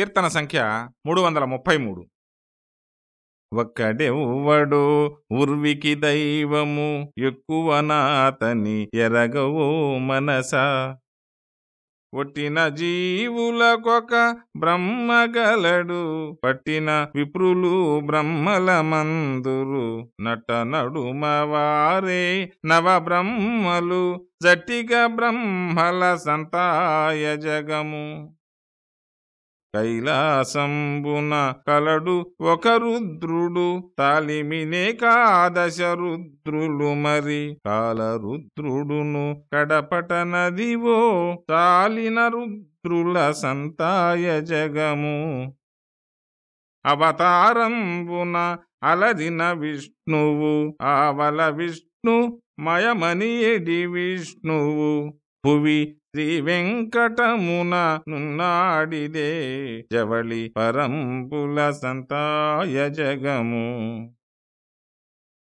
కీర్తన సంఖ్య మూడు వందల ముప్పై మూడు ఒక్కడెవ్వడు ఉర్వికి దైవము ఎక్కువ నాతని ఎరగవో మనస. ఒట్టిన జీవులకొక బ్రహ్మగలడు పట్టిన విప్రులు బ్రహ్మల మందురు నట నడుమ వారే నవ బ్రహ్మలు జటిక బ్రహ్మల సంతాయ జగము. కైలాసంబున కలడు ఒక రుద్రుడు తాలిమినే కాదశ రుద్రులు మరి. కాలరుద్రుడును కడపట నదివో తాలిన రుద్రుల సంతాయ జగము. అవతారంబున అలరిన విష్ణువు ఆవల విష్ణు మయమనియడి విష్ణువు. భువి శ్రీ వెంకటమున నున్నాడిదే జవళి పరంపుల సంతాయ జగము.